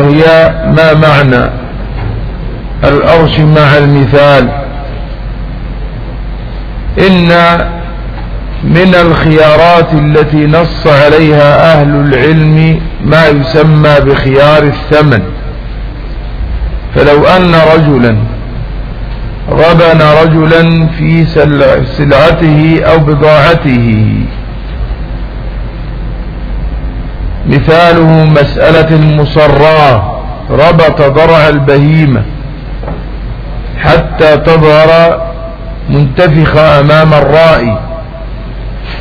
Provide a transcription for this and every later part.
هي ما معنى الأرش مع المثال. إن من الخيارات التي نص عليها أهل العلم ما يسمى بخيار الثمن. فلو أن رجلا غبن رجلا في سلعته أو بضاعته مثاله مسألة المصراة ربط ضرع البهيمة حتى تظهر منتفخة أمام الرائي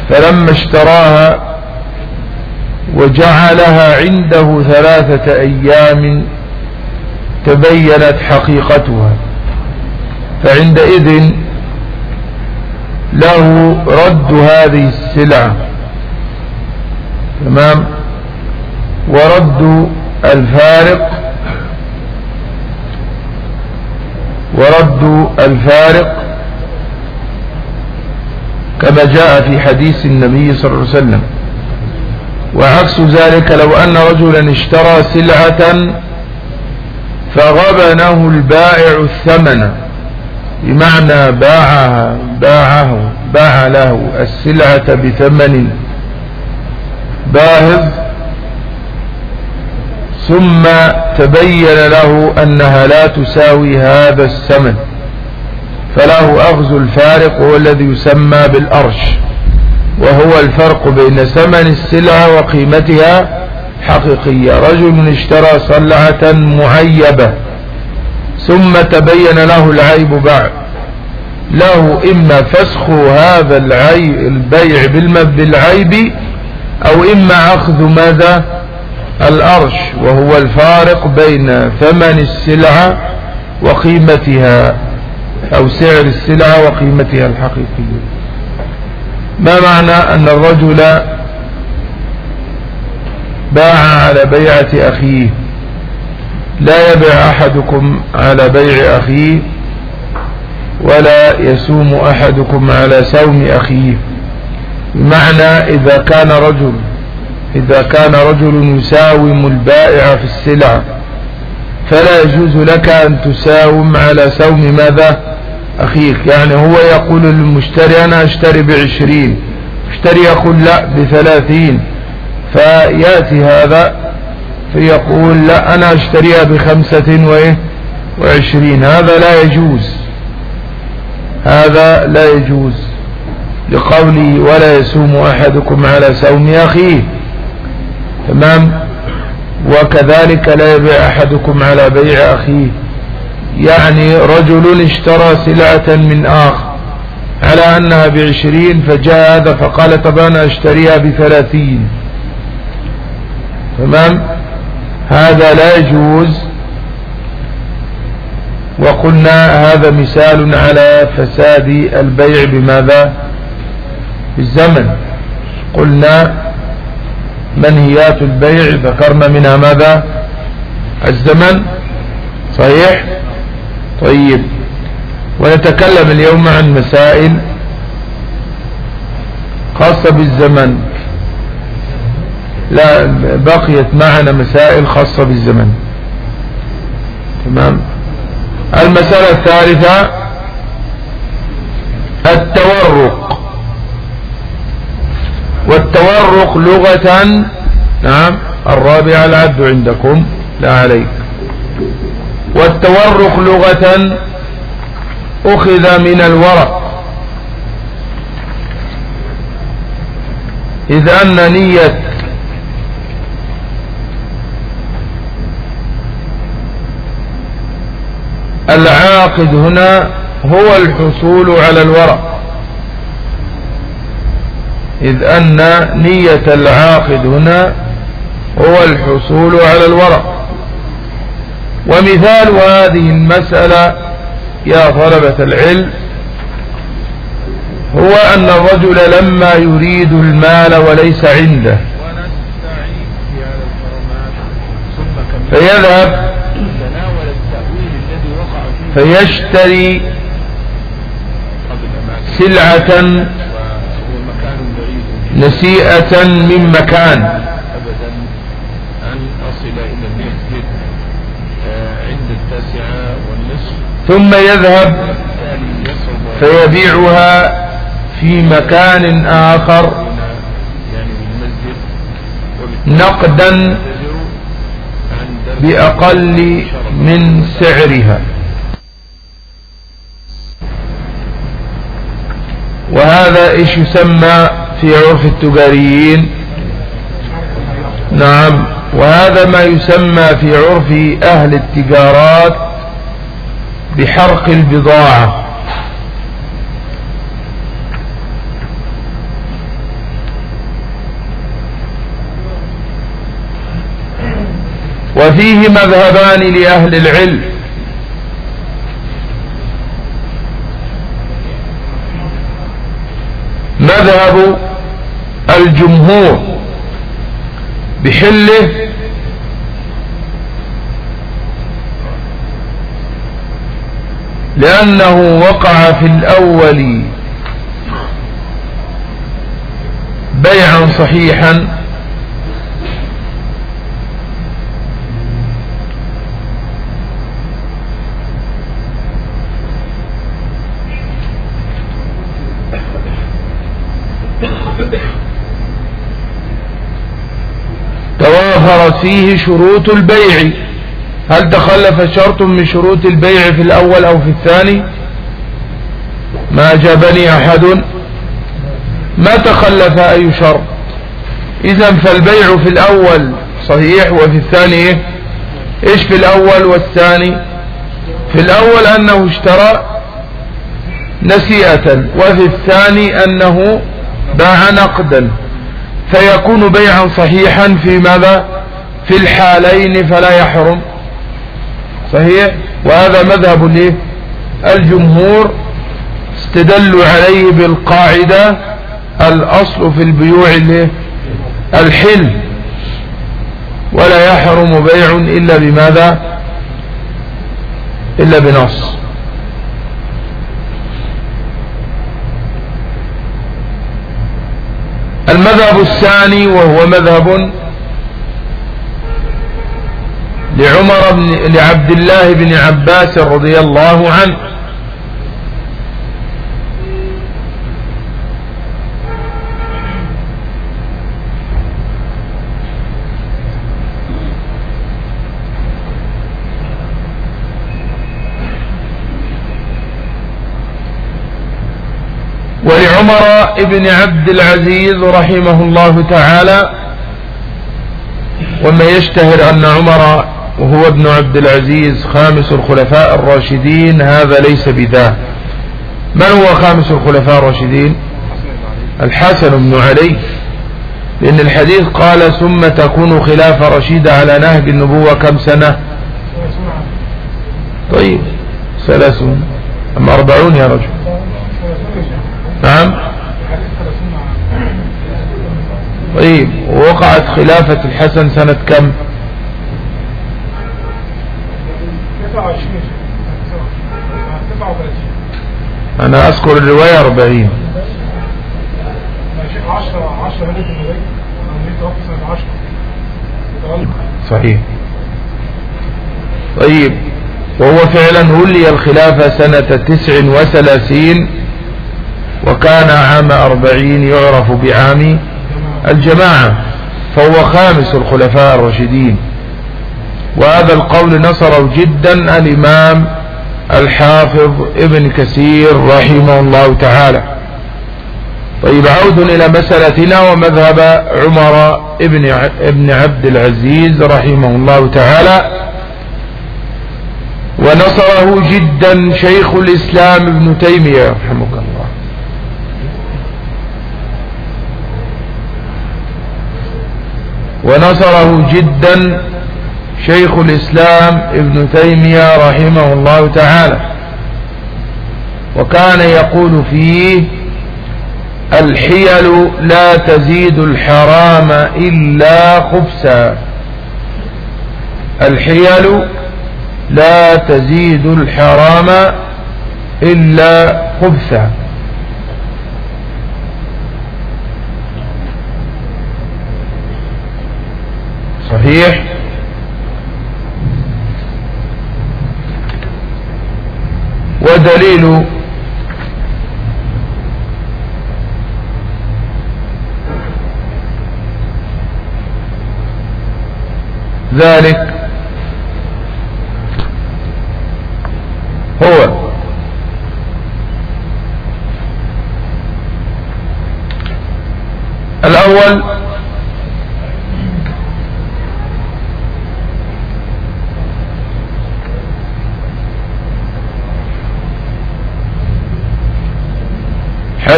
فلما اشتراها وجعلها عنده ثلاثة أيام تبينت حقيقتها. فعندئذ له رد هذه السلعة. تمام؟ ورد الفارق ورد الفارق كما جاء في حديث النبي صلى الله عليه وسلم. وعكس ذلك لو أن رجلا اشترى سلعة فغبنه البائع الثمن بمعنى باعها باعه باع له السلعة بثمن باهظ ثم تبين له أنها لا تساوي هذا الثمن فله أخذ الفارق وهو الذي يسمى بالأرش وهو الفرق بين ثمن السلعة وقيمتها حقيقية. رجل اشترى صلعة معيبة ثم تبين له العيب بعد له إما فسخ هذا البيع بالعيب أو إما أخذ ماذا؟ الأرش وهو الفارق بين ثمن السلعة وقيمتها أو سعر السلعة وقيمتها الحقيقية. ما معنى أن الرجل باع على بيعة أخيه؟ لا يبع أحدكم على بيع أخيه ولا يسوم أحدكم على سوم أخيه. بمعنى إذا كان رجل إذا كان رجل يساوم البائع في السلع فلا يجوز لك أن تساوم على سوم ماذا؟ أخيك. يعني هو يقول للمشتري أنا أشتري بعشرين. مشتري يقول لا بثلاثين. فيأتي هذا فيقول لا أنا أشتريها بخمسة وعشرين. هذا لا يجوز. هذا لا يجوز لقوله ولا يسوم أحدكم على سوم أخيه. تمام؟ وكذلك لا يبيع أحدكم على بيع أخيه. يعني رجل اشترى سلعة من آخر على أنها بعشرين فجاء هذا فقال طب أنا أشتريها بثلاثين. تمام؟ هذا لا يجوز. وقلنا هذا مثال على فساد البيع بماذا؟ بالزمن. قلنا منهيات البيع ذكرنا منها ماذا؟ الزمن. صحيح؟ طيب. ونتكلم اليوم عن مسائل خاصة بالزمن. لا بقيت معنا مسائل خاصة بالزمن. تمام؟ المسألة الثالثة التورق. والتورق لغة نعم الرابعة العد عندكم لا عليك. والتورق لغة أخذ من الورق. إذ أن نية العاقد هنا هو الحصول على الورق. إذ أن نية العاقد هنا هو الحصول على الورق. ومثال هذه المسألة يا طلبة العلم هو أن الرجل لما يريد المال وليس عنده فيذهب فيشتري سلعة نسيئة من مكان. أبدا أن أصل إلى المسجد آه، عند التاسعة والنصف. ثم يذهب فيبيعها في مكان آخر. يعني نقدا بأقل من سعرها. وهذا إيش يسمى في عرف التجاريين. نعم. وهذا ما يسمى في عرف أهل التجارات بحرق البضاعة. وفيه مذهبان لأهل العلم. مذهب الجمهور بحله لأنه وقع في الأول بيعا صحيحا توافرت فيه شروط البيع. هل تخلف شرط من شروط البيع في الأول أو في الثاني؟ ما جابني أحد. ما تخلف أي شرط؟ إذا فالبيع في الأول صحيح وفي الثاني إيش في الأول والثاني؟ في الأول أنه اشترى نسيئة وفي الثاني أنه باع نقدا. فيكون بيعا صحيحا في ماذا؟ في الحالين فلا يحرم. صحيح؟ وهذا مذهب ليه الجمهور استدلوا عليه بالقاعدة الأصل في البيوع ليه الحل. ولا يحرم بيع إلا بماذا؟ إلا بنص. المذهب الثاني وهو مذهب لعمر بن لعبد الله بن عباس رضي الله عنه. ابن عبد العزيز رحمه الله تعالى وما يشتهر أن عمر وهو ابن عبد العزيز خامس الخلفاء الراشدين هذا ليس بذاه من هو خامس الخلفاء الراشدين؟ الحسن بن علي لأن الحديث قال ثم تكون خلافة رشيدة على نهج النبوة كم سنة؟ طيب ثلاثون أم أربعون يا رجل؟ نعم؟ طيب وقعت خلافة الحسن سنة كم؟ أنا أذكر الرواية أربعين. صحيح. طيب وهو فعلا ولي الخلافة سنة تسع وثلاثين وكان عام أربعين يعرف بعام الجماعة فهو خامس الخلفاء الراشدين. وهذا القول نصره جدا الإمام الحافظ ابن كثير رحمه الله تعالى. طيب عود إلى مسألتنا ومذهب عمر ابن ابن عبد العزيز رحمه الله تعالى. ونصره جدا شيخ الإسلام ابن تيمية رحمه الله. ونصره جدا شيخ الإسلام ابن تيمية رحمه الله تعالى. وكان يقول فيه الحيل لا تزيد الحرام إلا خبثا. الحيل لا تزيد الحرام إلا خبثا. صحيح. ودليل ذلك هو الأول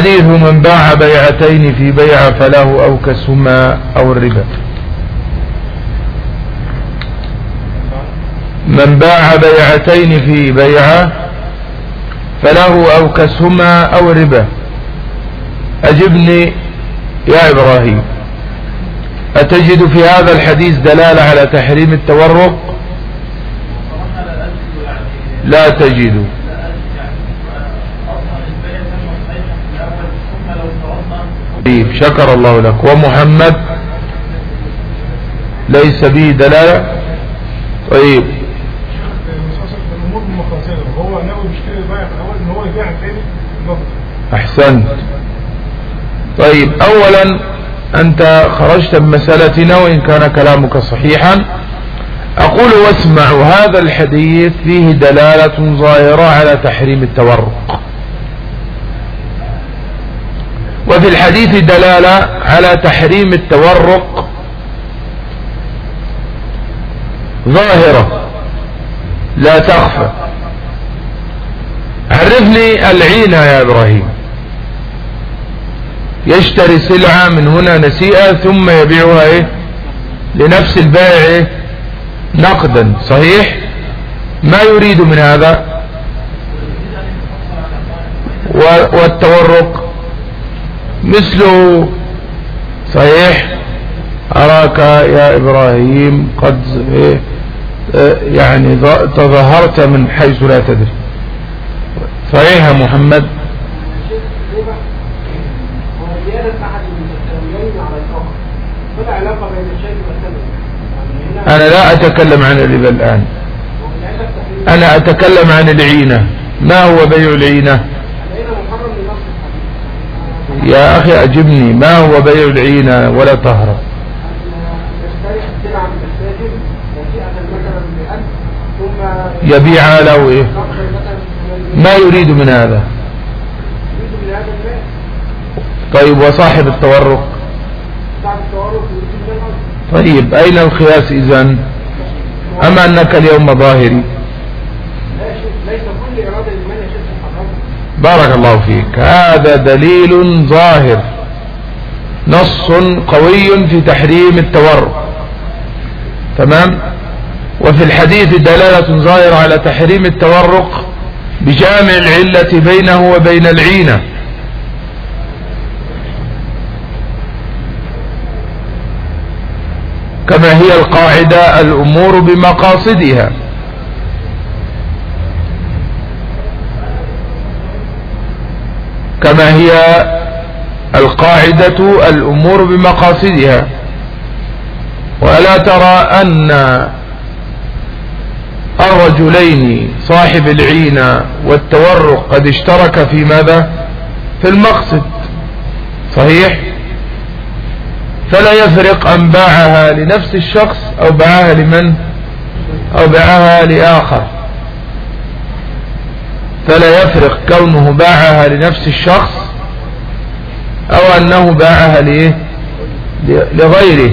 حديث من باع بيعتين في بيع فله أو كسما أو الربا. من باع بيعتين في بيعة فله أو كسهما أو ربا أجبني يا إبراهيم. أتجد في هذا الحديث دلالة على تحريم التورق؟ لا تجد. طيب شكر الله لك. ومحمد ليس به دلالة. طيب. أحسنت. طيب. اولا أنت خرجت بمسألتنا وان كان كلامك صحيحا. أقول واسمعوا هذا الحديث فيه دلالة ظاهرة على تحريم التورق. وفي الحديث دلالة على تحريم التورق ظاهرة. لا تخفى. عرفني العينة يا إبراهيم. يشتري سلعة من هنا نسيئة ثم يبيعها إيه؟ لنفس البائع إيه نقدا. صحيح؟ ما يريد من هذا؟ والتورق؟ مثله. صحيح؟ أراك يا إبراهيم قد إيه يعني تظهرت من حيث لا تدري. صحيح يا محمد؟ أنا لا أتكلم عن الربا الآن. أنا أتكلم عن العينة. ما هو بيع العينة؟ يا أخي أجبني ما هو بيع العينة ولا تهرب يبيع له إيه؟ ما يريد من هذا. طيب وصاحب التورق؟ طيب أين القياس إذا أما أنك اليوم ظاهري؟ بارك الله فيك. هذا دليل ظاهر. نص قوي في تحريم التورق تمام؟ وفي الحديث دلالة ظاهرة على تحريم التورق بجامع العلة بينه وبين العينة. كما هي القاعدة الأمور بمقاصدها. كما هي القاعدة الأمور بمقاصدها. وألا ترى أن الرجلين صاحب العينة والتورق قد اشترك في ماذا؟ في المقصد. صحيح؟ فلا يفرق أن باعها لنفس الشخص أو باعها لمن؟ أو باعها لآخر. فلا يفرق كونه باعها لنفس الشخص أو أنه باعها لغيره.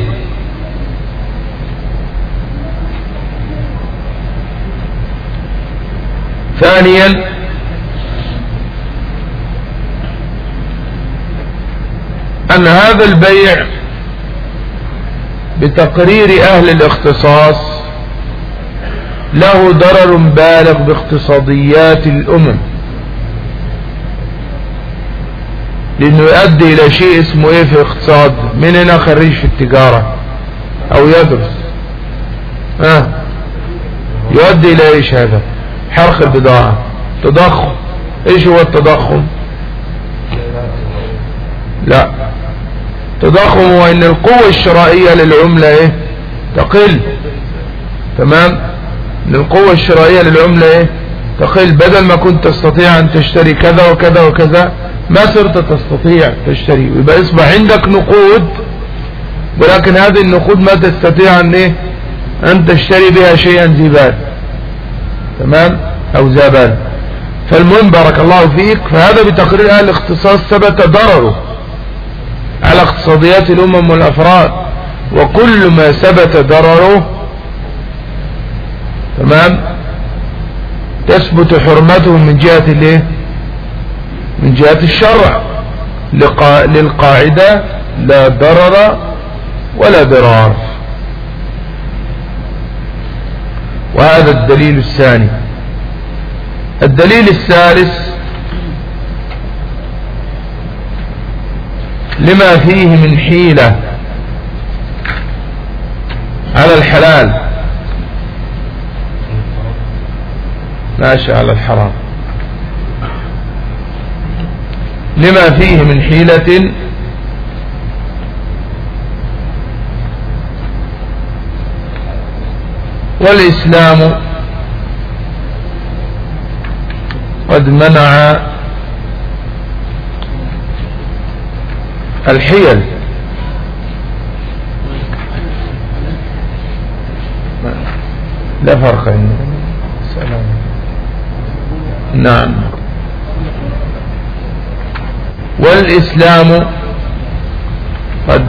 ثانيا أن هذا البيع بتقرير أهل الاختصاص له ضرر بالغ باقتصاديات الأمم. لأنه يؤدي إلى شيء اسمه إيه في الاقتصاد؟ من هنا خريج في التجارة. أو يدرس. آه. يؤدي إلى إيش هذا؟ حرق البضاعة. تضخم. إيش هو التضخم؟ لا. تضخم هو إن القوة الشرائية للعملة إيه؟ تقل. تمام؟ ان القوة الشرائية للعملة إيه؟ تقول بدل ما كنت تستطيع أن تشتري كذا وكذا وكذا ما صرت تستطيع تشتري. ويبقى يصبح عندك نقود ولكن هذه النقود ما تستطيع أن, إيه؟ أن تشتري بها شيئا زبال. تمام؟ أو زبال. فالمهم بارك الله فيك. فهذا بتقرير أهل الاختصاص ثبت ضرره على اقتصاديات الأمم والأفراد. وكل ما ثبت ضرره تمام؟ تثبت حرمته من جهة الايه؟ من جهة الشرع. للقاعدة لا ضرر ولا ضرار. وهذا الدليل الثاني. الدليل الثالث لما فيه من حيلة على الحلال. ماشي على الحرام. لما فيه من حيلة والإسلام قد منع الحيل. لا فرق سلام نعم. والإسلام قد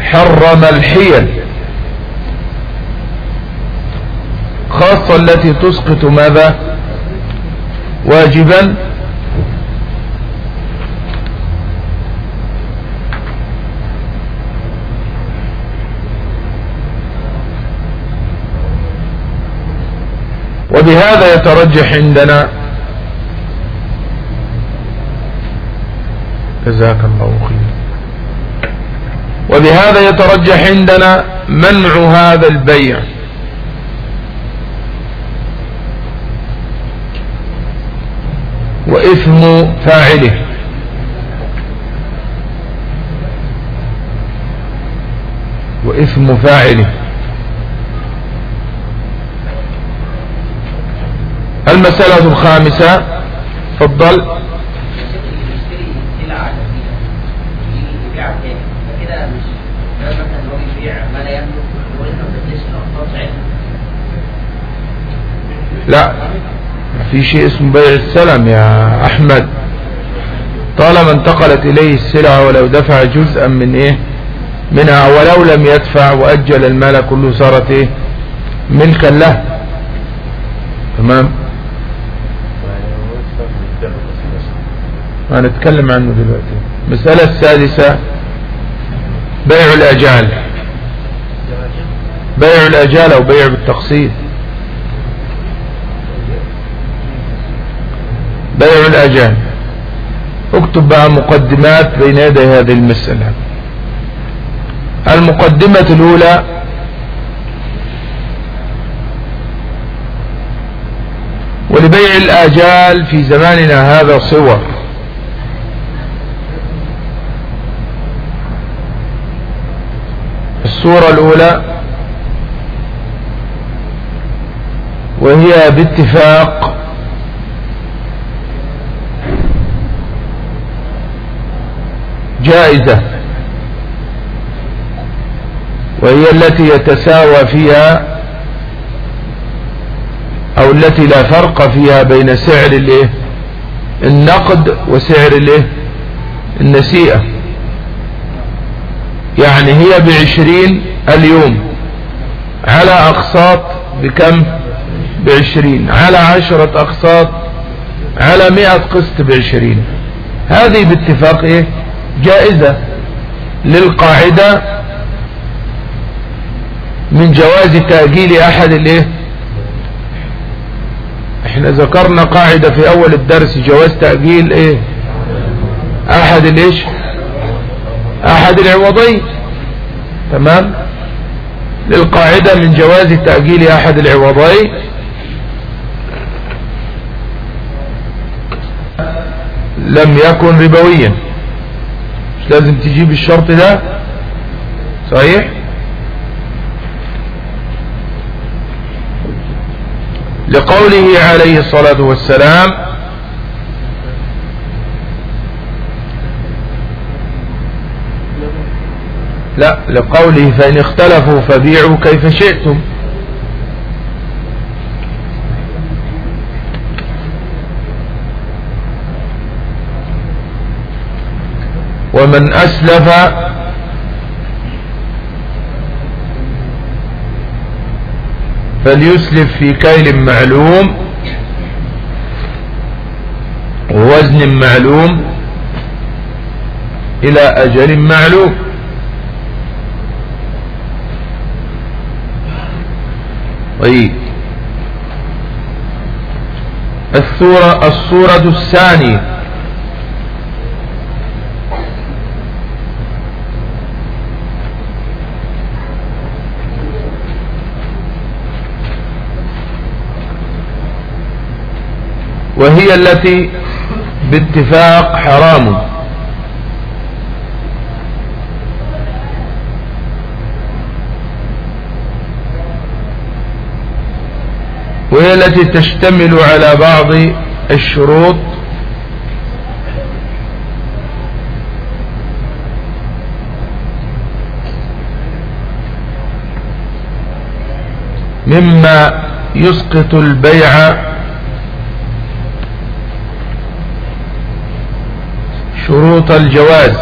حرم الحيل. خاصة التي تسقط ماذا؟ واجبا. وبهذا يترجح عندنا جزاك الله خير. وبهذا يترجح عندنا منع هذا البيع. وإثم فاعله. وإثم فاعله. المسألة الخامسة فضل لا. في شيء اسمه بيع السلم يا أحمد. طالما انتقلت إليه السلعة ولو دفع جزءا من إيه؟ منها ولو لم يدفع وأجل المال كله صارت إيه؟ ملكا له. تمام؟ هنتكلم عنه دلوقتي. المسألة السادسة بيع الأجال. بيع الأجال أو بيع بالتقسيط بيع الأجال اكتب بقى مقدمات بين يدي هذه المسألة. المقدمة الأولى ولبيع الآجال في زماننا هذا صور. الصورة الأولى وهي باتفاق جائزة وهي التي يتساوى فيها أو التي لا فرق فيها بين سعر الايه النقد وسعر الايه النسيئة. يعني هي بعشرين اليوم. على أقساط بكم؟ بعشرين. على عشرة أقساط على مئة قسط بعشرين. هذه باتفاق إيه؟ جائزة للقاعدة من جواز تأجيل أحد الإيه؟ إحنا ذكرنا قاعدة في أول الدرس جواز تأجيل إيه؟ أحد الإيش؟ أحد العوضين. تمام؟ للقاعدة من جواز تأجيل أحد العوضين. لم يكن ربويا. لازم تجيب الشرط ده. صحيح؟ لقوله عليه الصلاة والسلام لا لقوله فإن اختلفوا فبيعوا كيف شئتم. ومن أسلف فليسلف في كيل معلوم ووزن معلوم إلى أجل معلوم. طيب. الصورة الصورة الثانية. وهي التي باتفاق حرام. وهي التي تشتمل على بعض الشروط. مما يسقط البيع شروط الجواز.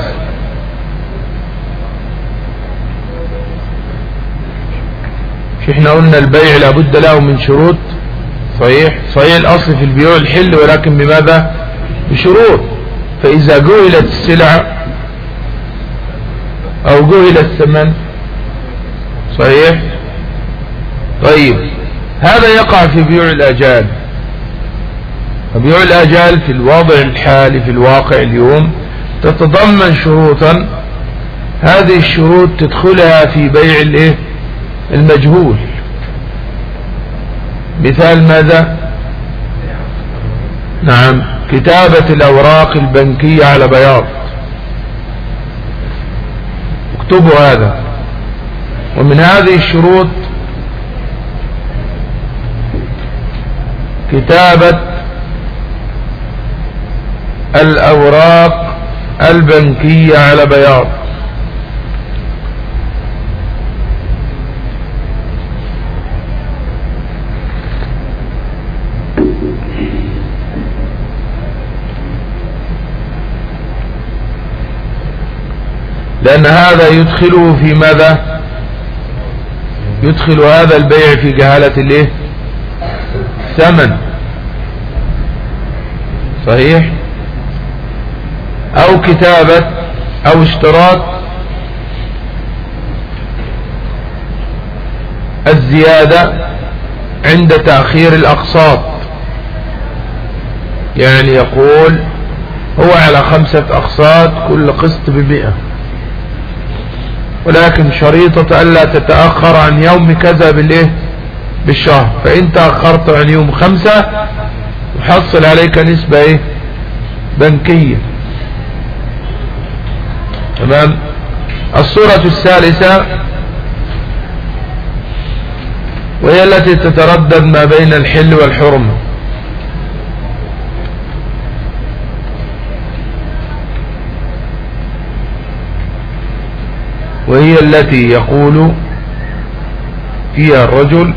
إحنا قلنا البيع لابد له من شروط. صحيح؟ صحيح الأصل في البيوع الحل ولكن بماذا؟ بشروط. فإذا جهلت السلعة أو جهل الثمن صحيح؟ طيب. هذا يقع في بيوع الأجال. فبيوع الآجال في الوضع الحالي في الواقع اليوم تتضمن شروطا. هذه الشروط تدخلها في بيع الايه؟ المجهول. مثال ماذا؟ نعم. كتابة الأوراق البنكية على بياض. اكتبوا هذا. ومن هذه الشروط كتابة الأوراق البنكية على بياض. لأن هذا يدخله في ماذا؟ يدخل هذا البيع في جهالة الإيه؟ ثمن صحيح؟ أو كتابة أو اشتراط الزيادة عند تأخير الأقساط. يعني يقول هو على خمسة أقساط كل قسط بمئة. ولكن شريطة ألا تتأخر عن يوم كذا بالإيه؟ بالشهر. فإن تأخرت عن يوم خمسة يحصل عليك نسبة إيه؟ بنكية. تمام؟ الصورة الثالثة وهي التي تتردد ما بين الحل والحرمة وهي التي يقول فيها الرجل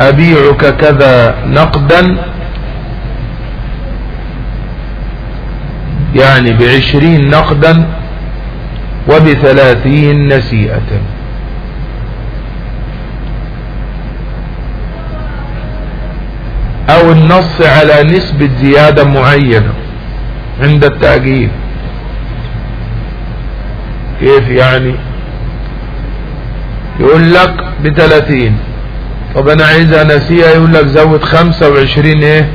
أبيعك كذا نقدا يعني بعشرين نقدا وبثلاثين نسيئة. أو النص على نسبة زيادة معينة عند التأجيل. كيف يعني؟ يقول لك بثلاثين. طب أنا عايزها نسيئة يقول لك زود خمسة وعشرين إيه؟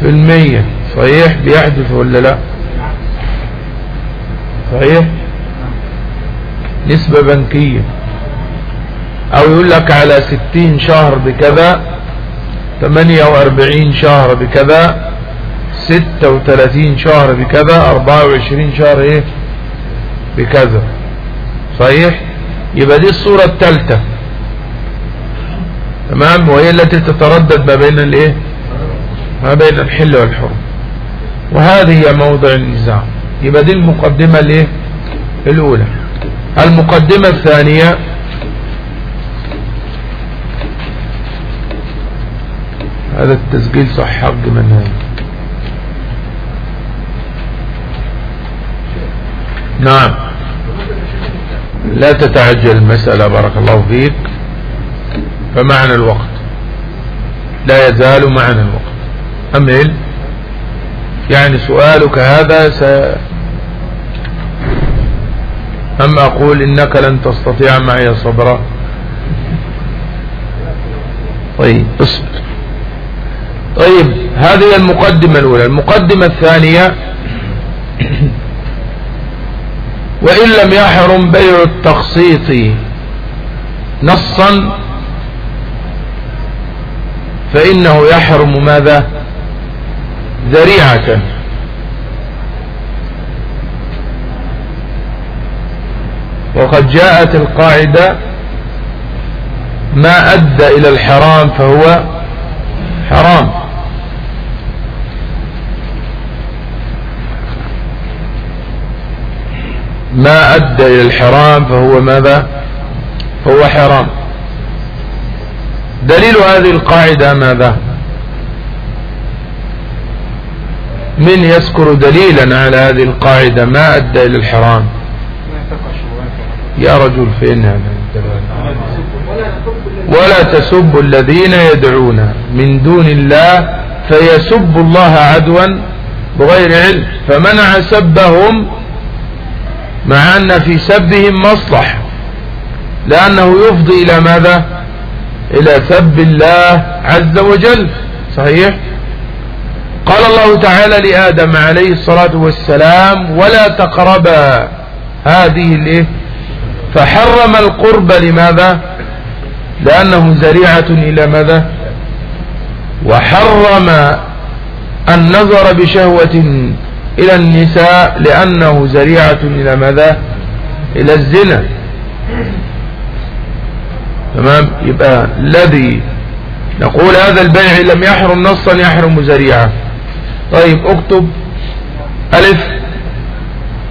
في المية. صحيح؟ بيحدث ولا لا؟ صحيح؟ نسبة بنكية. أو يقول لك على ستين شهر بكذا ثمانية وأربعين شهر بكذا ستة وثلاثين شهر بكذا أربعة وعشرين شهر إيه؟ بكذا. صحيح؟ يبقى دي الصورة الثالثة. تمام؟ وهي التي تتردد ما بين الإيه؟ ما بين الحل والحرم. وهذه هي موضع النزاع يبقى دي المقدمة الايه الأولى. المقدمة الثانية هذا التسجيل صح حق من هذا نعم. لا تتعجل المسألة بارك الله فيك. فمعنى الوقت. لا يزال معنى الوقت. أمل يعني سؤالك هذا س أم أقول إنك لن تستطيع معي صبرا؟ طيب اصبر طيب هذه المقدمة الأولى. المقدمة الثانية وإن لم يحرم بيع التقسيط نصا فإنه يحرم ماذا؟ ذريعة. وقد جاءت القاعدة ما أدى إلى الحرام فهو حرام. ما أدى إلى الحرام فهو ماذا؟ هو حرام. دليل هذه القاعدة ماذا؟ من يذكر دليلا على هذه القاعدة ما أدى إلى الحرام؟ يا رجل فين هذا؟ ولا تسبوا الذين يدعون من دون الله فيسبوا الله عدوا بغير علم فمنع سبهم مع أن في سبهم مصلح لأنه يفضي إلى ماذا؟ إلى سب الله عز وجل صحيح؟ قال الله تعالى لآدم عليه الصلاة والسلام ولا تقربا هذه الإيه؟ فحرم القرب لماذا؟ لأنه ذريعة إلى ماذا؟ وحرم النظر بشهوة إلى النساء لأنه ذريعة إلى ماذا؟ إلى الزنا. تمام؟ يبقى الذي نقول هذا البيع لم يحرم نصا يحرم ذريعة. طيب اكتب ألف.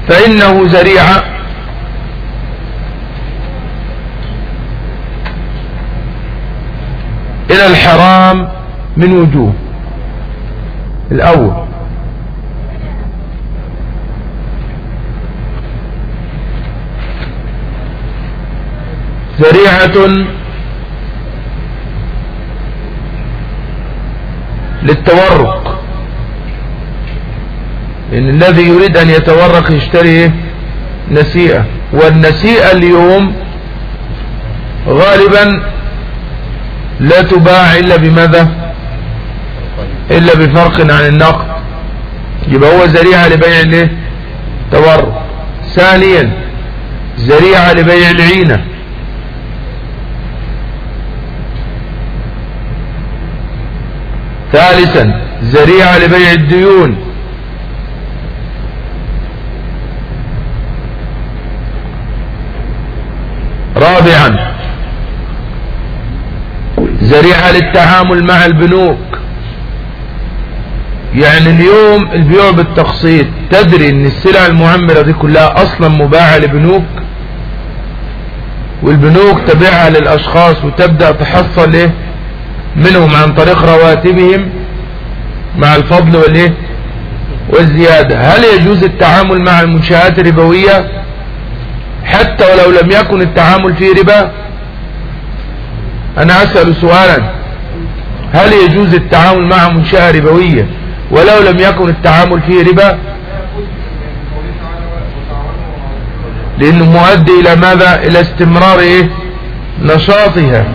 فإنه ذريعة إلى الحرام من وجوه. الأول. ذريعة للتورق لأن الذي يريد أن يتورق يشتري نسيئة. والنسيئة اليوم غالبا لا تباع إلا بماذا؟ إلا بفرق عن النقد. يبقى هو ذريعة لبيع الإيه؟ ثانيا ذريعة لبيع العينة. ثالثا ذريعة لبيع الديون. رابعا. ذريعة للتعامل مع البنوك. يعني اليوم البيوع بالتقسيط تدري إن السلع المعمرة دي كلها أصلا مباعة لبنوك؟ والبنوك تبيعها للأشخاص وتبدأ تحصل إيه؟ منهم عن طريق رواتبهم مع الفضل والإيه؟ والزيادة. هل يجوز التعامل مع المنشآت الربوية؟ حتى ولو لم يكن التعامل فيه ربا أنا أسأل سؤالا. هل يجوز التعامل مع منشأة ربوية؟ ولو لم يكن التعامل فيه ربا لأنه مؤدي إلى ماذا؟ إلى استمرار إيه؟ نشاطها.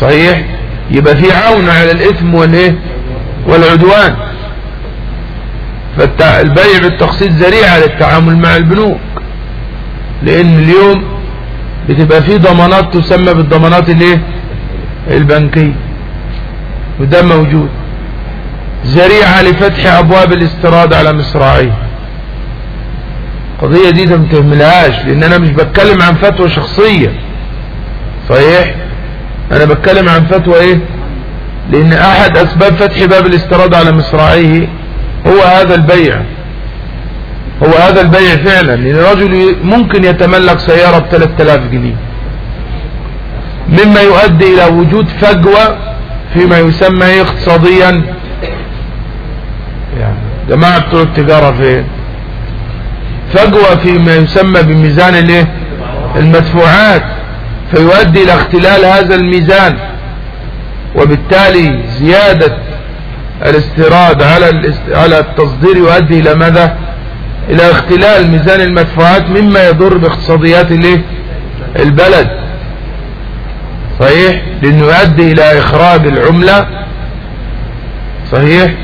صحيح؟ يبقى في عون على الإثم والإيه؟ والعدوان. فالبيع بالتقسيط ذريعة للتعامل مع البنوك. لأن اليوم بتبقى في ضمانات تسمى بالضمانات الايه؟ البنكية. وده موجود. ذريعة لفتح أبواب الاستيراد على مصراعيه. القضية دي ما لأن أنا مش بتكلم عن فتوى شخصية. صحيح؟ أنا بتكلم عن فتوى إيه؟ لأن أحد أسباب فتح باب الاستيراد على مصراعيه هو هذا البيع. هو هذا البيع فعلا. لأن الرجل ممكن يتملك سيارة ب 3000 جنيه. مما يؤدي إلى وجود فجوة فيما يسمى اقتصاديا. يعني جماعة بتوع التجارة فين؟ فجوة فيما يسمى بميزان الايه المدفوعات. فيؤدي إلى اختلال هذا الميزان. وبالتالي زيادة الاستيراد على على التصدير يؤدي إلى ماذا؟ إلى اختلال ميزان المدفوعات مما يضر باقتصاديات البلد. صحيح؟ لأنه يؤدي إلى إخراج العملة. صحيح؟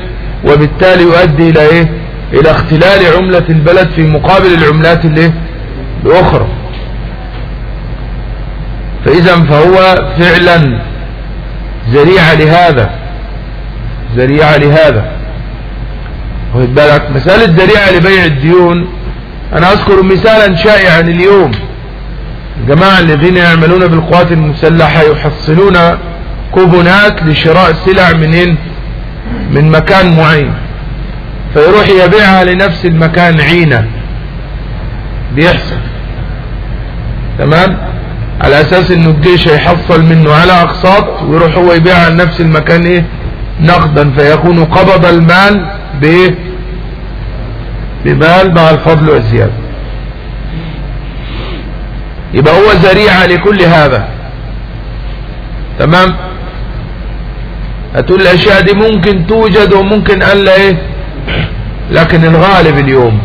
وبالتالي يؤدي إلى إيه؟ إلى اختلال عملة البلد في مقابل العملات الايه الأخرى. فإذا فهو فعلا ذريعة لهذا. ذريعة لهذا. واخد بالك؟ مسألة ذريعة لبيع الديون أنا أذكر مثالا شائعا اليوم. الجماعة الذين يعملون بالقوات المسلحة يحصلون كوبونات لشراء سلع منين من مكان معين. فيروح يبيعها لنفس المكان عينة بيحصل. تمام؟ على أساس إنه الجيش هيحصل منه على أقساط ويروح هو يبيعها لنفس المكان إيه؟ نقدا فيكون قبض المال بايه بمال مع الفضل والزيادة. يبقى هو ذريعة لكل هذا. تمام؟ هتقول الأشياء دي ممكن توجد وممكن الا إيه؟ لكن الغالب اليوم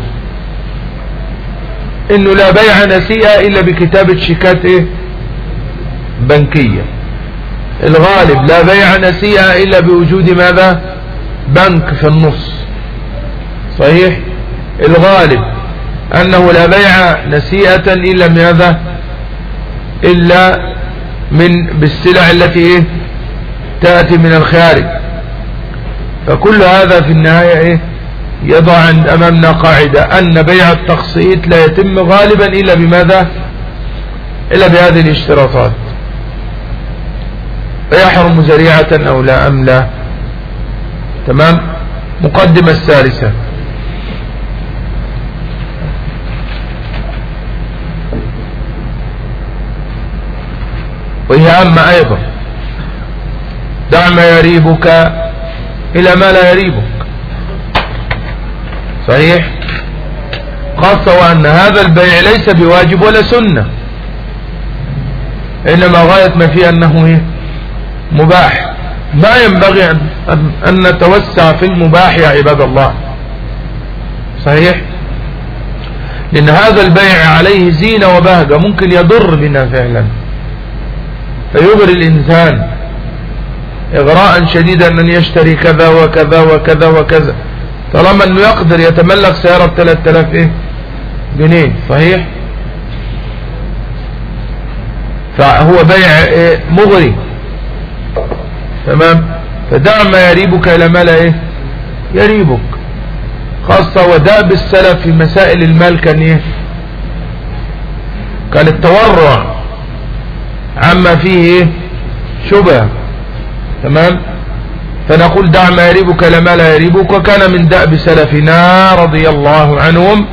إنه لا بيع نسيئة إلا بكتابة شيكات إيه؟ بنكية. الغالب لا بيع نسيئة إلا بوجود ماذا؟ بنك في النص. صحيح؟ الغالب أنه لا بيع نسيئة إلا ماذا إلا من بالسلع التي إيه؟ تأتي من الخارج. فكل هذا في النهاية إيه؟ يضع عند أمامنا قاعدة أن بيع التقسيط لا يتم غالبا إلا بماذا؟ إلا بهذه الاشتراطات. فيحرم زريعة أو لا أم لا. تمام؟ مقدمة الثالثة. وهي عامة أيضا. دع ما يريبك إلى ما لا يريبك. صحيح؟ خاصة وأن هذا البيع ليس بواجب ولا سنة. إنما غاية ما فيه أنه إيه؟ مباح. ما ينبغي أن نتوسع في المباح يا عباد الله. صحيح؟ لأن هذا البيع عليه زينة وبهجة ممكن يضر بنا فعلا. فيغري الإنسان إغراء شديدا أن يشتري كذا وكذا وكذا وكذا. طالما أنه يقدر يتملك سيارة ب 3000 إيه؟ جنيه صحيح؟ فهو بيع إيه؟ مغري. تمام؟ فدع ما يريبك إلى ما لا إيه؟ يريبك. خاصة وداب السلف في مسائل المال كان إيه؟ كان التورع. عما فيه إيه شبه تمام؟ فنقول دع ما يريبك لما لا يريبك. وكان من دأب سلفنا رضي الله عنهم.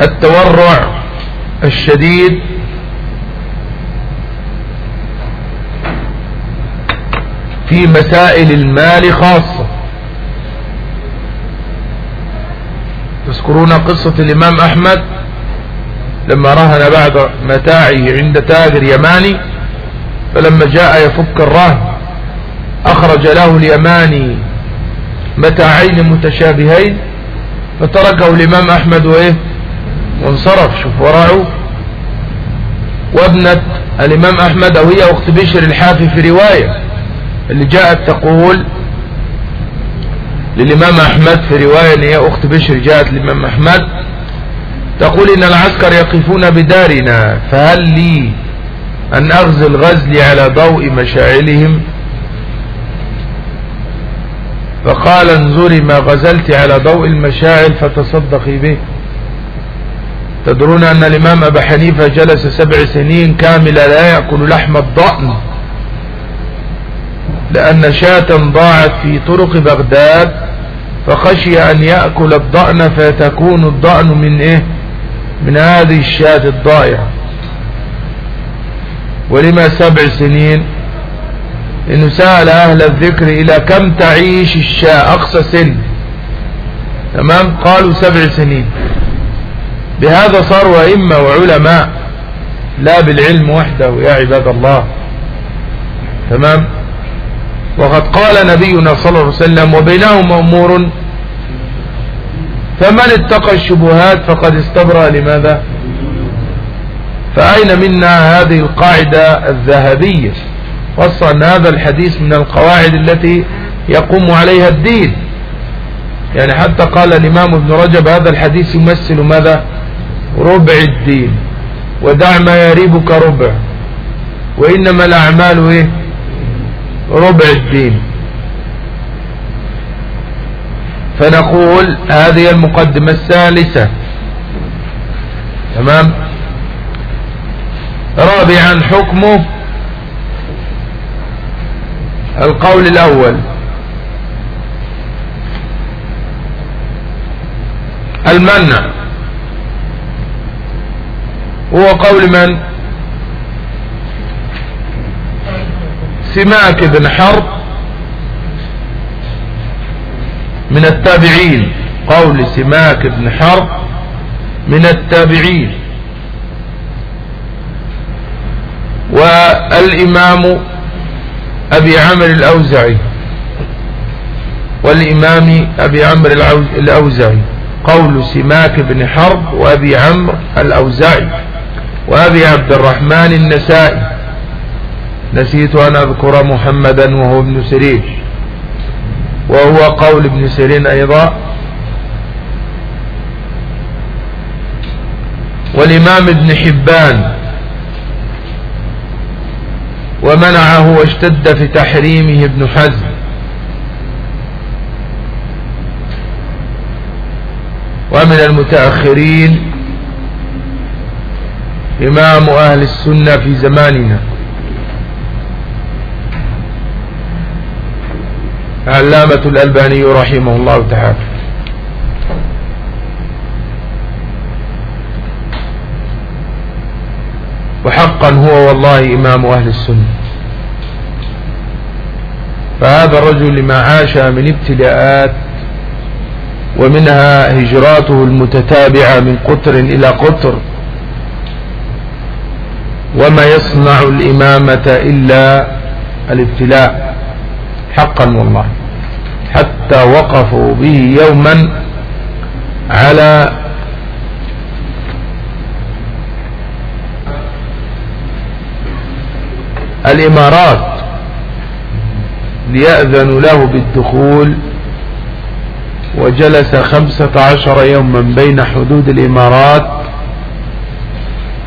التورع الشديد. في مسائل المال خاصة تذكرون قصة الإمام أحمد لما رهن بعد متاعه عند تاجر يماني فلما جاء يفك الرهن أخرج له اليماني متاعين متشابهين فتركه الإمام أحمد وإيه؟ وانصرف شوف وراعه وابنة الإمام أحمد أو هي أخت بشر الحافي في رواية اللي جاءت تقول للإمام أحمد في رواية ان هي أخت بشر جاءت للإمام أحمد تقول إن العسكر يقفون بدارنا فهل لي أن أغزي الغزل على ضوء مشاعلهم؟ فقال انظري ما غزلت على ضوء المشاعل فتصدقي به. تدرون أن الإمام أبا حنيفة جلس سبع سنين كاملة لا يأكل لحم الضأن لأن شاة ضاعت في طرق بغداد فخشي أن يأكل الضأن فتكون الضأن من إيه؟ من هذه الشاة الضائعة. ولما سبع سنين؟ إنه سأل أهل الذكر إلى كم تعيش الشاة؟ أقصى سن. تمام؟ قالوا سبع سنين. بهذا صاروا أئمة وعلماء. لا بالعلم وحده يا عباد الله. تمام؟ وقد قال نبينا صلى الله عليه وسلم وبينهم أمور فمن اتقى الشبهات فقد استبرأ. لماذا؟ فأين منا هذه القاعدة الذهبية؟ خاصة هذا الحديث من القواعد التي يقوم عليها الدين. يعني حتى قال الإمام ابن رجب هذا الحديث يمثل ماذا؟ ربع الدين ودع ما يريبك ربع وإنما الأعمال إيه؟ ربع الدين. فنقول هذه المقدمة الثالثة. تمام؟ رابعا حكمه القول الأول. المنع. هو قول من؟ سماك بن حرب من التابعين. قول سماك بن حرب من التابعين. والإمام أبي عمر الأوزعي. والإمام أبي عمر الأوزعي. قول سماك بن حرب وأبي عمرو الأوزعي. وأبي عبد الرحمن النسائي. نسيت أن أذكر محمدا وهو ابن سيرين. وهو قول ابن سيرين أيضا. والإمام ابن حبان. ومنعه واشتد في تحريمه ابن حزم. ومن المتأخرين إمام أهل السنة في زماننا. علامة الألباني رحمه الله تعالى. وحقا هو والله إمام أهل السنة. فهذا الرجل لما عاش من ابتلاءات ومنها هجراته المتتابعة من قطر إلى قطر. وما يصنع الإمامة إلا الابتلاء. حقا والله. حتى وقفوا به يوما على الإمارات ليأذن له بالدخول وجلس خمسة عشر يوما بين حدود الإمارات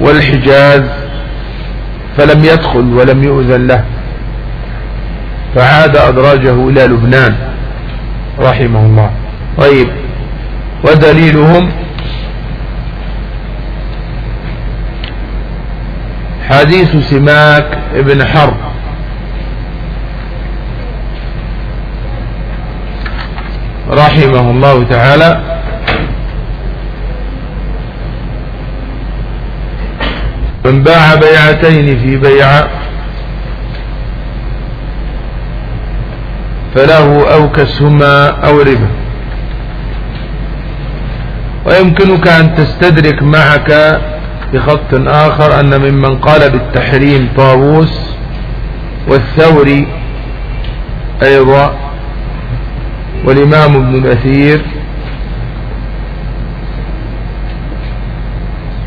والحجاز فلم يدخل ولم يؤذن له. فعاد أدراجه إلى لبنان. رحمه الله طيب. ودليلهم حديث سماك ابن حرب. رحمه الله تعالى. من باع بيعتين في بيعة فله أو كسهما أو ربا ويمكنك أن تستدرك معك بخط آخر أن ممن قال بالتحريم طاووس والثوري أيضا والإمام ابن الأثير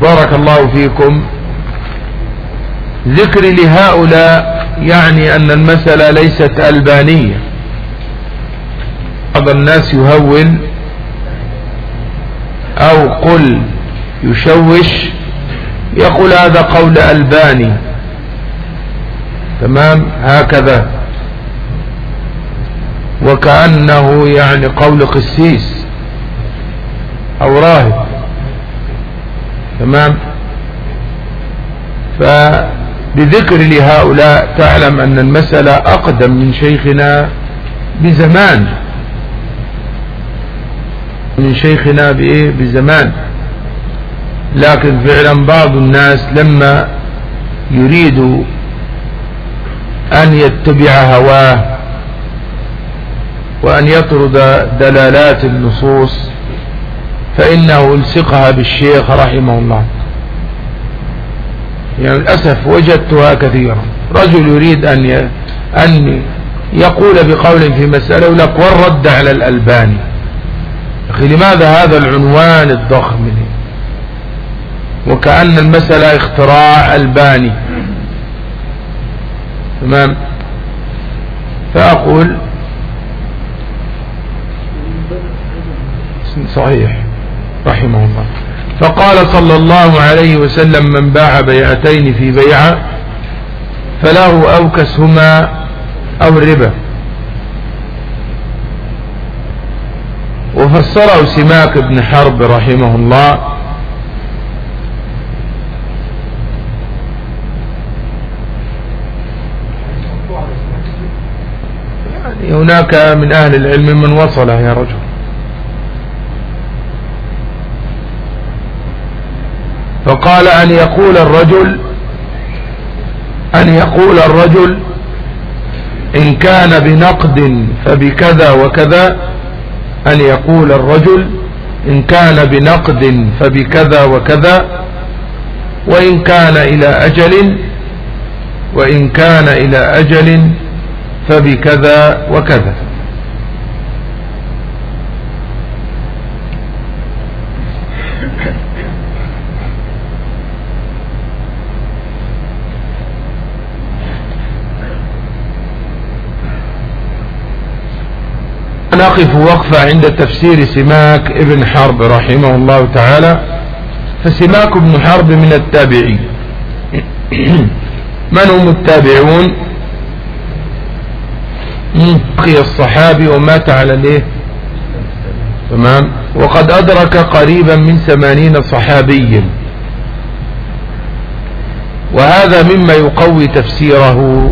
بارك الله فيكم. ذكر لهؤلاء يعني أن المسألة ليست ألبانية. بعض الناس يهول أو قل يشوش يقول هذا قول ألباني. تمام؟ هكذا. وكأنه يعني قول قسيس أو راهب. تمام؟ فبذكر لهؤلاء تعلم أن المسألة أقدم من شيخنا بزمان. من شيخنا بإيه؟ بزمان. لكن فعلا بعض الناس لما يريد أن يتبع هواه وأن يطرد دلالات النصوص فإنه الصقها بالشيخ رحمه الله. يعني للأسف وجدتها كثيرا. رجل يريد أن أن يقول بقول في مسألة يقول لك والرد على الألباني أخي لماذا هذا العنوان الضخم وكأن المسألة اختراع ألباني. تمام؟ فأقول صحيح رحمه الله. فقال صلى الله عليه وسلم من باع بيعتين في بيعة فله أوكسهما أو الربا وفسره سماك بن حرب رحمه الله. يعني هناك من أهل العلم من وصله يا رجل. فقال أن يقول الرجل أن يقول الرجل إن كان بنقد فبكذا وكذا أن يقول الرجل إن كان بنقد فبكذا وكذا وإن كان إلى أجل وإن كان إلى أجل فبكذا وكذا. نقف وقفة عند تفسير سماك ابن حرب رحمه الله تعالى. فسماك ابن حرب من التابعين. من هم التابعون؟ بقي الصحابي ومات على الايه تمام. وقد أدرك قريبا من ثمانين صحابيا. وهذا مما يقوي تفسيره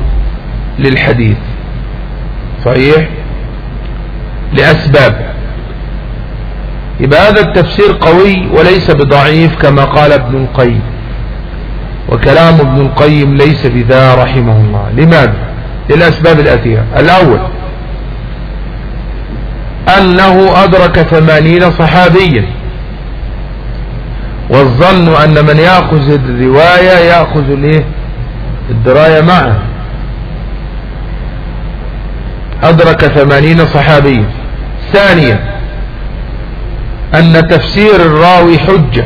للحديث. صحيح؟ لأسباب. يبقى هذا التفسير قوي وليس بضعيف كما قال ابن القيم. وكلام ابن القيم ليس بذا رحمه الله لماذا؟ للأسباب الآتية. الأول أنه أدرك ثمانين صحابيا. والظن أن من يأخذ الرواية يأخذ الايه الدراية معه. أدرك ثمانين صحابيا. ثانيا أن تفسير الراوي حجة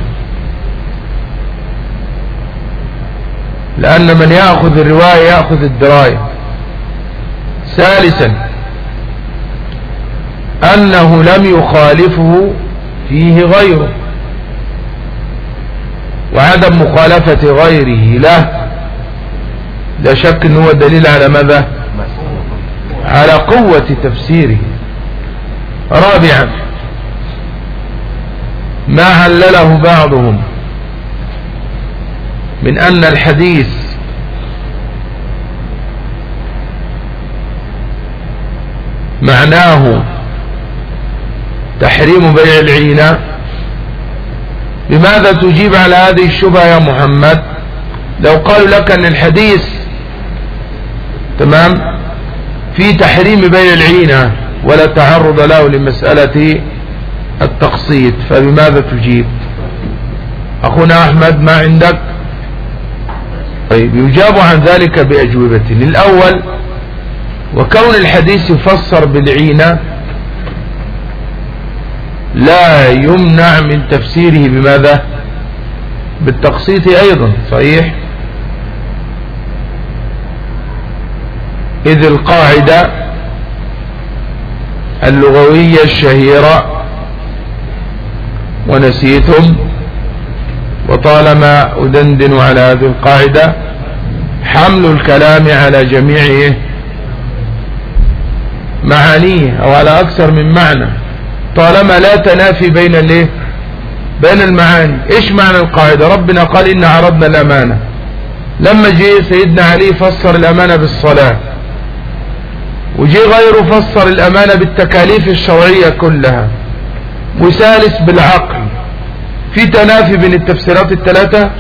لأن من يأخذ الرواية يأخذ الدراية. ثالثا أنه لم يخالفه فيه غيره وعدم مخالفة غيره له. لا شك أنه دليل على ماذا؟ على قوة تفسيره. رابعا. ما علله بعضهم من أن الحديث معناه تحريم بيع العينة لماذا تجيب على هذه الشبهة يا محمد؟ لو قالوا لك أن الحديث تمام في تحريم بيع العينة ولا تعرض له لمسألة التقسيط فبماذا تجيب؟ أخونا أحمد ما عندك؟ طيب يجاب عن ذلك بأجوبة. الأول وكون الحديث يفسر بالعينة لا يمنع من تفسيره بماذا؟ بالتقسيط أيضا صحيح؟ إذ القاعدة اللغوية الشهيرة. ونسيتم وطالما أدندن على هذه القاعدة حمل الكلام على جميع معانيه أو على أكثر من معنى. طالما لا تنافي بين الايه بين المعاني. إيش معنى القاعدة؟ ربنا قال إن عرضنا الأمانة. لما جه سيدنا علي فسر الأمانة بالصلاة. وجي غيره فسر الأمانة بالتكاليف الشرعية كلها. وثالث بالعقل. في تنافي بين التفسيرات الثلاثة؟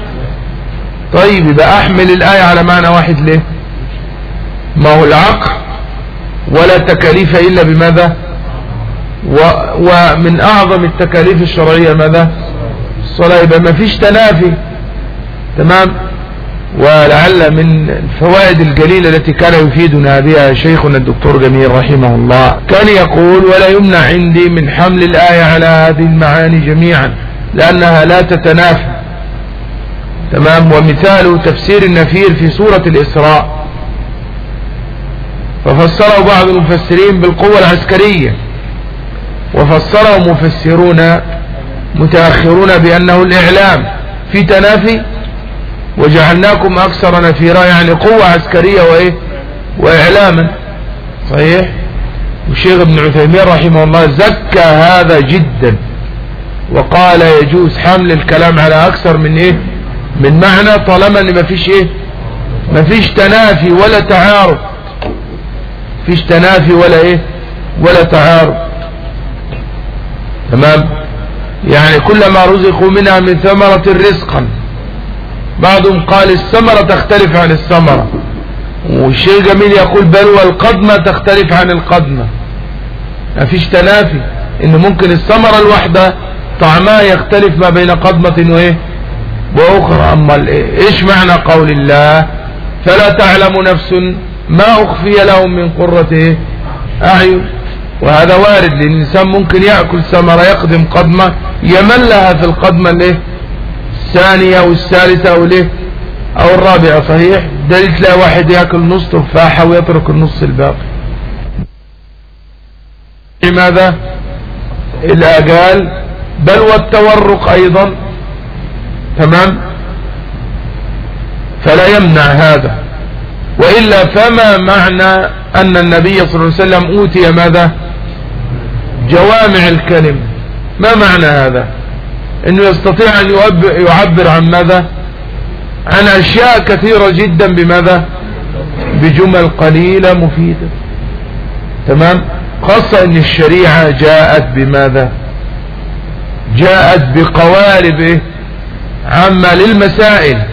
طيب يبقى أحمل الآية على معنى واحد ليه؟ ما هو العقل ولا تكاليف إلا بماذا؟ و ومن أعظم التكاليف الشرعية ماذا؟ الصلاة. يبقى ما فيش تنافي. تمام؟ ولعل من الفوائد الجليلة التي كان يفيدنا بها شيخنا الدكتور جميل رحمه الله. كان يقول ولا يمنع عندي من حمل الآية على هذه المعاني جميعا لأنها لا تتنافى. تمام؟ ومثال تفسير النفير في سورة الإسراء. ففسره بعض المفسرين بالقوة العسكرية وفسره مفسرون متأخرون بأنه الإعلام في تنافي وجعلناكم أكثر نفيرا يعني قوة عسكرية وإيه؟ وإعلاما. صحيح؟ والشيخ ابن عثيمين رحمه الله زكى هذا جدا وقال يجوز حمل الكلام على أكثر من إيه؟ من معنى طالما إن فيش إيه؟ ما فيش تنافي ولا تعارض. فيش تنافي ولا إيه؟ ولا تعارض. تمام؟ يعني كلما رزقوا منها من ثمرة رزقا. بعضهم قال الثمرة تختلف عن الثمرة. والشيء جميل يقول بل والقدمة تختلف عن القدمة ما فيش تنافي إن ممكن الثمرة الواحدة طعمها يختلف ما بين قدمة وإيه؟ وأخرى. أما إيش معنى قول الله؟ فلا تعلم نفس ما أخفي لهم من قرة إيه؟ أعين. وهذا وارد لأن الإنسان ممكن يأكل ثمرة يقدم قدمة يملها في القدمة الايه الثانية والثالثة أو ليه أو الرابعة صحيح؟ دليل تلاقي واحد يأكل نص تفاحة ويترك النص الباقي. لماذا؟ الاجال بل والتورق أيضا. تمام؟ فلا يمنع هذا. وإلا فما معنى أن النبي صلى الله عليه وسلم أوتي ماذا؟ جوامع الكلم. ما معنى هذا؟ إنه يستطيع أن يعبر عن ماذا؟ عن أشياء كثيرة جدا بماذا؟ بجمل قليلة مفيدة. تمام؟ خاصة إن الشريعة جاءت بماذا؟ جاءت بقوالب إيه؟ عامة للمسائل.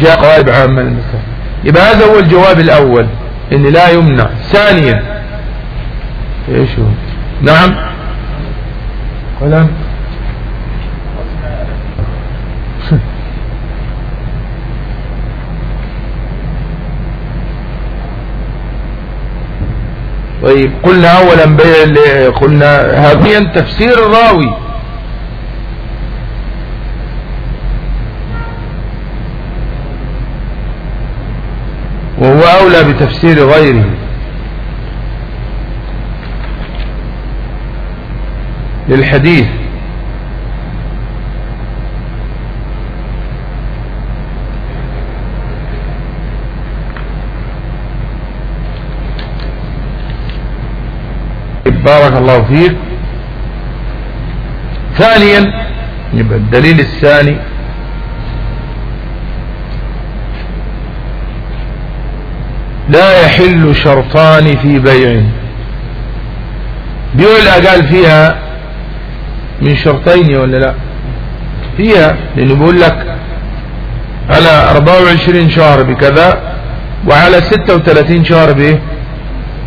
جاء قوالب عامة للمسائل. يبقى هذا هو الجواب الأول إن لا يمنع. ثانيا. إيش هو؟ نعم. قلم. طيب قلنا اولا قلنا هذه تفسير الراوي. وهو أولى بتفسير غيره. للحديث. بارك الله فيك. ثانيا يبقى الدليل الثاني. لا يحل شرطان في بيع. بيع الأقال فيها من شرطين ولا لا؟ فيها لأنه بيقول لك على 24 شهر بكذا وعلى 36 شهر بايه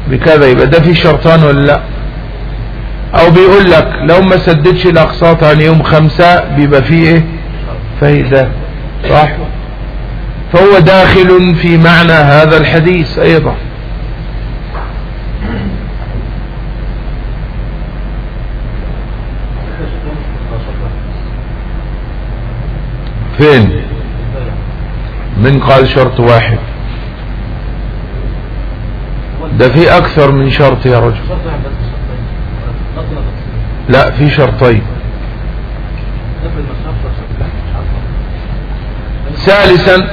بكذا. يبقى ده في شرطان ولا لا؟ أو بيقول لك لو ما سددش الاقساط عن يوم خمسة بيبقى فيه إيه؟ فايدة. صح؟ فهو داخل في معنى هذا الحديث أيضا. فين؟ من قال شرط واحد. ده في أكثر من شرط يا رجل. لا في شرطين. ثالثا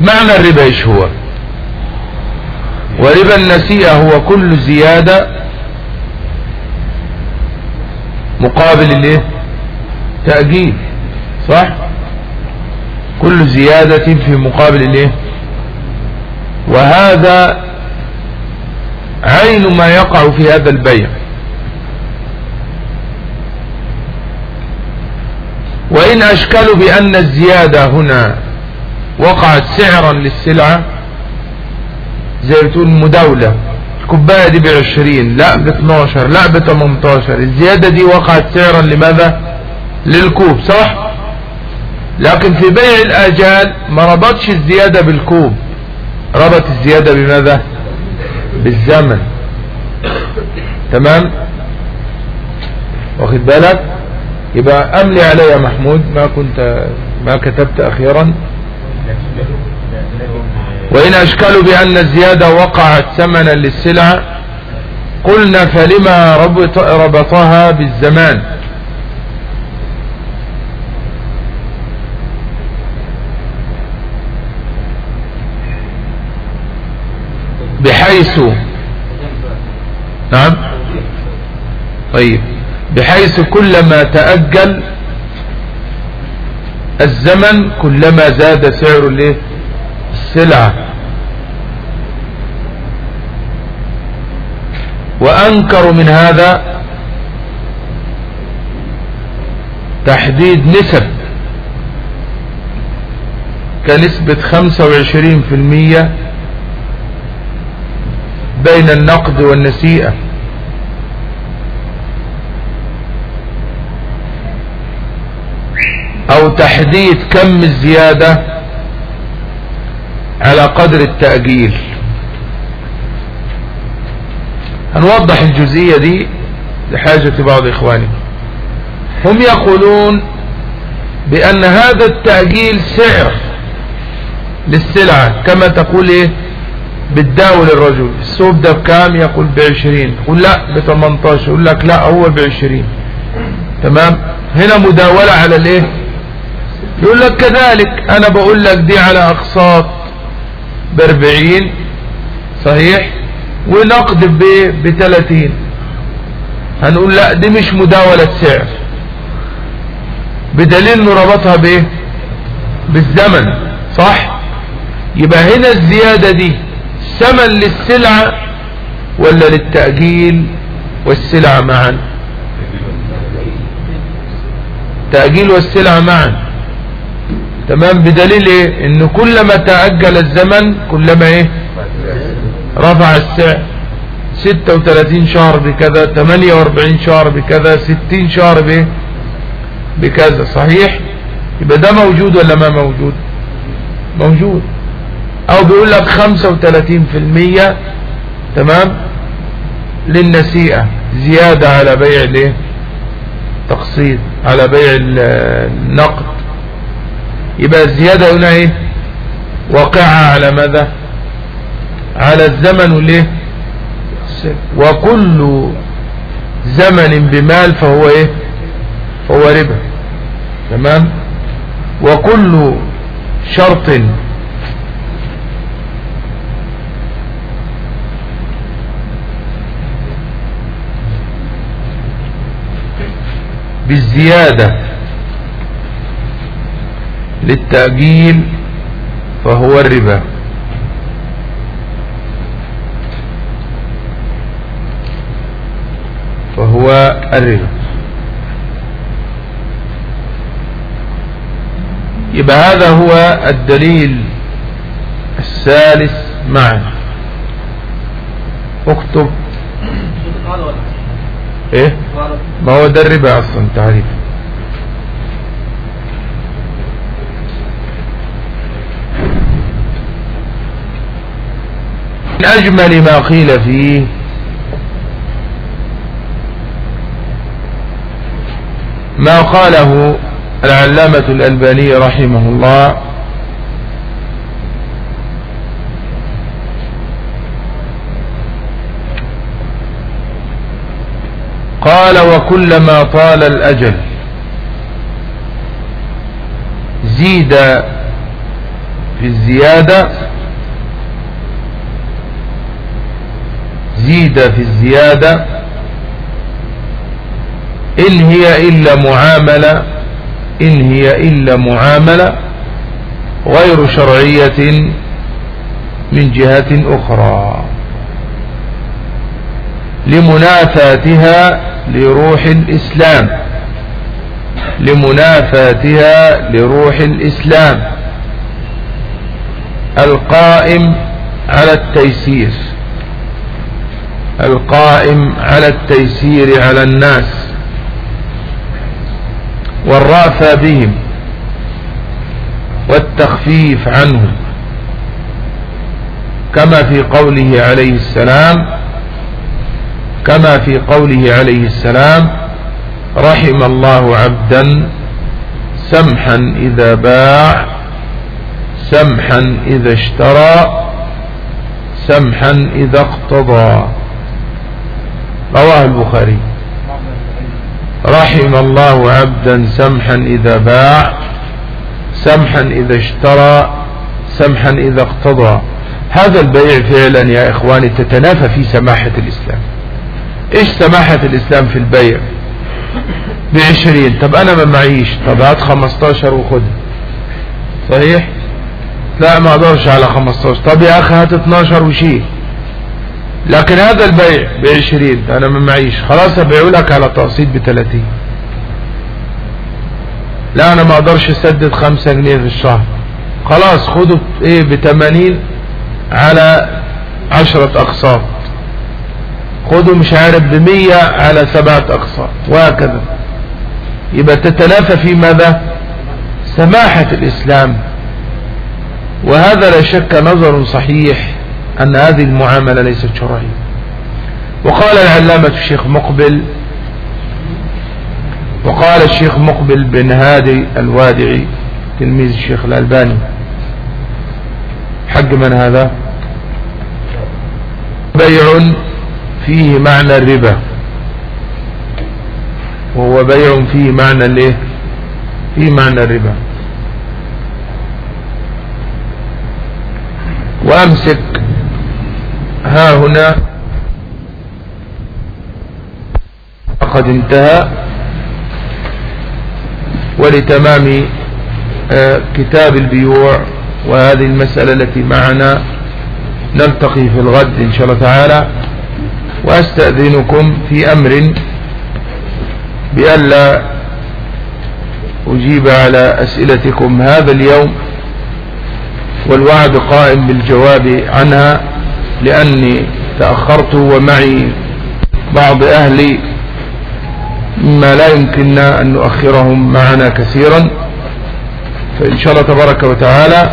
معنى الربا إيش هو؟ وربا النسيئة هو كل زيادة مقابل الايه تأجيل صح؟ كل زيادة في مقابل الايه وهذا عين ما يقع في هذا البيع. وإن أشكلوا بأن الزيادة هنا وقعت سعرا للسلعة زي بتقول مداولة. الكوباية دي بعشرين لا باثناشر لا بتمنتاشر الزيادة دي وقعت سعرا لماذا؟ للكوب صح؟ لكن في بيع الآجال ما ربطش الزيادة بالكوب. ربط الزيادة بماذا؟ بالزمن. تمام؟ واخد بالك؟ يبقى أملي علي يا محمود ما كنت ما كتبت أخيرا. وإن أشكلوا بأن الزيادة وقعت ثمنا للسلعة قلنا فلما ربط ربطها بالزمان؟ بحيث نعم. طيب. بحيث كلما تأجل الزمن كلما زاد سعر الايه؟ السلعة وأنكر من هذا تحديد نسب كنسبة خمسة وعشرين في المية بين النقد والنسيئة. أو تحديد كم الزيادة على قدر التأجيل. هنوضح الجزئية دي لحاجة بعض إخواني. هم يقولون بأن هذا التأجيل سعر للسلعة كما تقول إيه؟ بتداول الرجل السوق ده بكام؟ يقول بعشرين. يقول لا بثمنتاشر يقول لك لا هو بعشرين. تمام؟ هنا مداولة على الايه؟ يقول لك كذلك. أنا بقول لك دي على أقساط بأربعين صحيح؟ ونقد بثلاثين هنقول لا دي مش مداولة سعر. بدليل انه ربطها بايه؟ بالزمن صح؟ يبقى هنا الزيادة دي ثمن للسلعة ولا للتأجيل والسلعة معا؟ تأجيل والسلعة معا. تمام؟ بدليل إيه؟ إن كلما تأجل الزمن كلما إيه؟ رفع السعر. 36 شهر بكذا 48 شهر بكذا 60 شهر بإيه؟ بكذا. صحيح؟ يبقى ده موجود ولا ما موجود؟ موجود. أو بيقول لك 35% تمام؟ للنسيئة زيادة على بيع الإيه؟ تقسيط على بيع النقد. يبقى الزيادة هنا إيه؟ واقعة على ماذا؟ على الزمن والإيه؟ وكل زمن بمال فهو إيه؟ فهو ربا تمام؟ وكل شرط بالزيادة للتأجيل فهو الربا. فهو الربا. يبقى هذا هو الدليل الثالث معا اكتب. إيه؟ ما هو ده الربا أصلا تعريف. من أجمل ما قيل فيه ما قاله العلامة الألباني رحمه الله قال وكلما طال الأجل. زيد في الزيادة. زيد في الزيادة. إن هي إلا معاملة. إن هي إلا معاملة. غير شرعية من جهة أخرى. لمنافاتها لروح الإسلام لمنافاتها لروح الإسلام. القائم على التيسير القائم على التيسير على الناس. والرأفة بهم والتخفيف عنهم. كما في قوله عليه السلام كما في قوله عليه السلام رحم الله عبدا سمحا إذا باع سمحا إذا اشترى سمحا إذا اقتضى. رواه البخاري. رحم الله عبدا سمحا إذا باع سمحا إذا اشترى سمحا إذا اقتضى. هذا البيع فعلا يا إخواني تتنافى في سماحة الإسلام. إيش سماحة الإسلام في البيع؟ بعشرين. طب أنا ما معيش. طب هات خمستاشر وخد. صحيح؟ لا ما أقدرش على خمستاشر. طب يا أخي هات اتناشر وشيل. لكن هذا البيع بعشرين. أنا ما معيش. خلاص أبيعه لك على تقسيط بثلاثين لا أنا ما أقدرش أسدد خمسة جنيه في الشهر. خلاص خده إيه بتمانين على عشرة أقساط. خده مش عارف بمية على سبعة اقساط وهكذا. يبقى تتنافى في ماذا؟ سماحة الإسلام. وهذا لا شك نظر صحيح أن هذه المعاملة ليست شرعية. وقال العلامة الشيخ مقبل وقال الشيخ مقبل بن هادي الوادعي تلميذ الشيخ الألباني. حق من هذا؟ بيع فيه معنى الربا. وهو بيع فيه معنى الايه؟ فيه معنى الربا. وامسك ها هنا. قد انتهى. ولتمام آه، كتاب البيوع وهذه المسألة التي معنا. نلتقي في الغد إن شاء الله تعالى. وأستأذنكم في أمر بألا أجيب على أسئلتكم هذا اليوم والوعد قائم بالجواب عنها لأني تأخرت ومعي بعض أهلي مما لا يمكننا أن نؤخرهم معنا كثيرا. فإن شاء الله تبارك وتعالى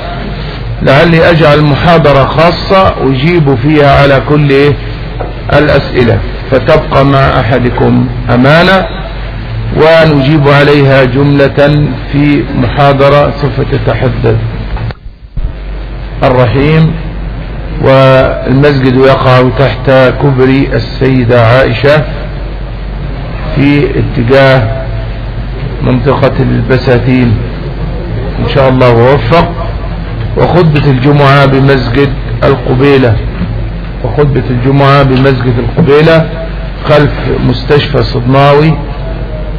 لعلي أجعل محاضرة خاصة أجيب فيها على كل الأسئلة فتبقى مع أحدكم أمانة ونجيب عليها جملة في محاضرة سوف تتحدث. الرحيم والمسجد يقع تحت كبري السيدة عائشة في اتجاه منطقة البساتين. إن شاء الله ووفق. وخطبة الجمعة بمسجد القبيلة. وخطبة الجمعة بمسجد القبيلة خلف مستشفى صدماوي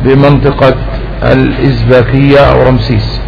بمنطقة الإزباكية أو رمسيس.